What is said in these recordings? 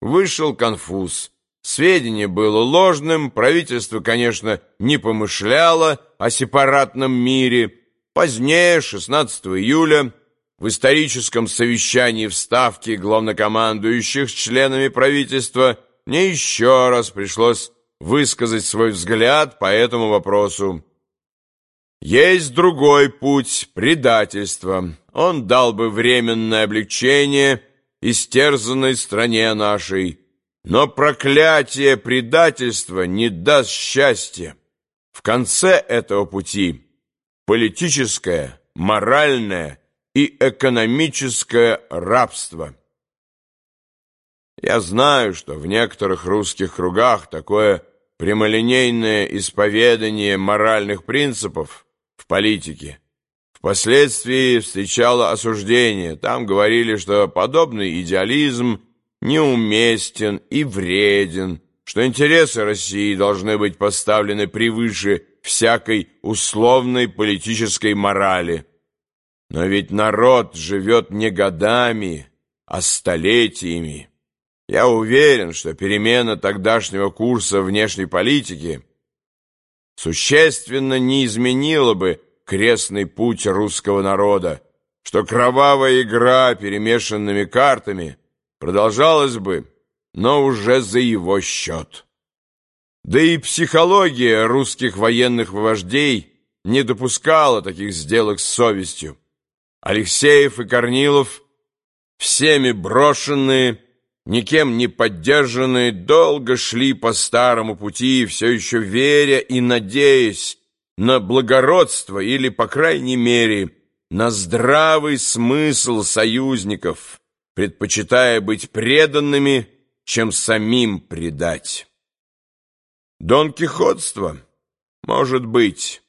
Вышел конфуз. Сведение было ложным, правительство, конечно, не помышляло о сепаратном мире. Позднее, 16 июля, в историческом совещании в Ставке главнокомандующих с членами правительства мне еще раз пришлось высказать свой взгляд по этому вопросу. Есть другой путь — предательство. Он дал бы временное облегчение истерзанной стране нашей, но проклятие предательства не даст счастья. В конце этого пути политическое, моральное и экономическое рабство. Я знаю, что в некоторых русских кругах такое прямолинейное исповедание моральных принципов в политике впоследствии встречало осуждение. Там говорили, что подобный идеализм неуместен и вреден, что интересы России должны быть поставлены превыше всякой условной политической морали. Но ведь народ живет не годами, а столетиями. Я уверен, что перемена тогдашнего курса внешней политики существенно не изменила бы крестный путь русского народа, что кровавая игра перемешанными картами продолжалась бы, но уже за его счет. Да и психология русских военных вождей не допускала таких сделок с совестью. Алексеев и Корнилов, всеми брошенные, никем не поддержанные, долго шли по старому пути, все еще веря и надеясь на благородство или, по крайней мере, на здравый смысл союзников, предпочитая быть преданными, чем самим предать. Дон Кихотство, может быть,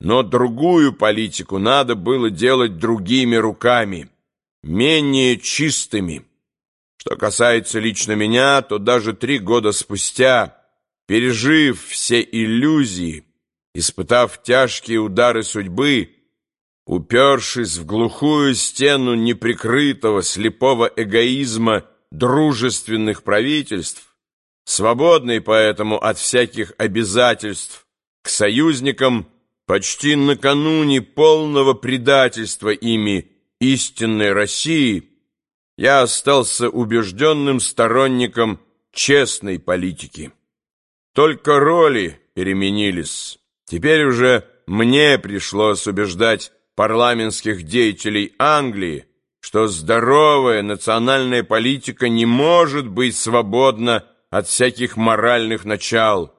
но другую политику надо было делать другими руками, менее чистыми. Что касается лично меня, то даже три года спустя, пережив все иллюзии, испытав тяжкие удары судьбы, упершись в глухую стену неприкрытого слепого эгоизма дружественных правительств, свободный поэтому от всяких обязательств к союзникам, почти накануне полного предательства ими истинной России, я остался убежденным сторонником честной политики. Только роли переменились. Теперь уже мне пришлось убеждать парламентских деятелей Англии, что здоровая национальная политика не может быть свободна от всяких моральных начал,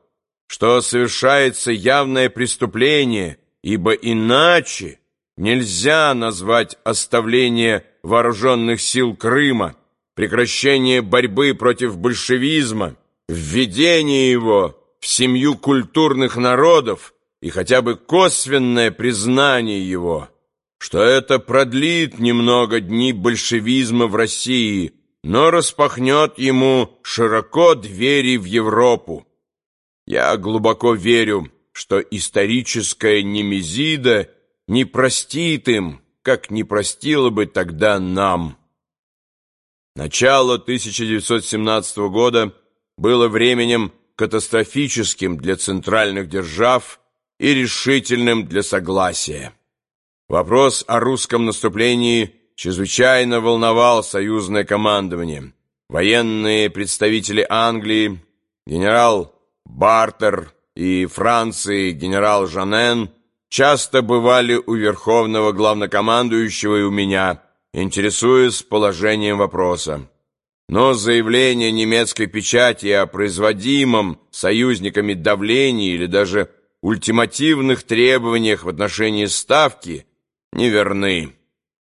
что совершается явное преступление, ибо иначе нельзя назвать оставление вооруженных сил Крыма, прекращение борьбы против большевизма, введение его в семью культурных народов, и хотя бы косвенное признание его, что это продлит немного дни большевизма в России, но распахнет ему широко двери в Европу. Я глубоко верю, что историческая немезида не простит им, как не простила бы тогда нам. Начало 1917 года было временем катастрофическим для центральных держав и решительным для согласия. Вопрос о русском наступлении чрезвычайно волновал союзное командование. Военные представители Англии, генерал Бартер и Франции генерал Жанен часто бывали у верховного главнокомандующего и у меня, интересуясь положением вопроса. Но заявление немецкой печати о производимом союзниками давлении или даже ультимативных требованиях в отношении ставки неверны.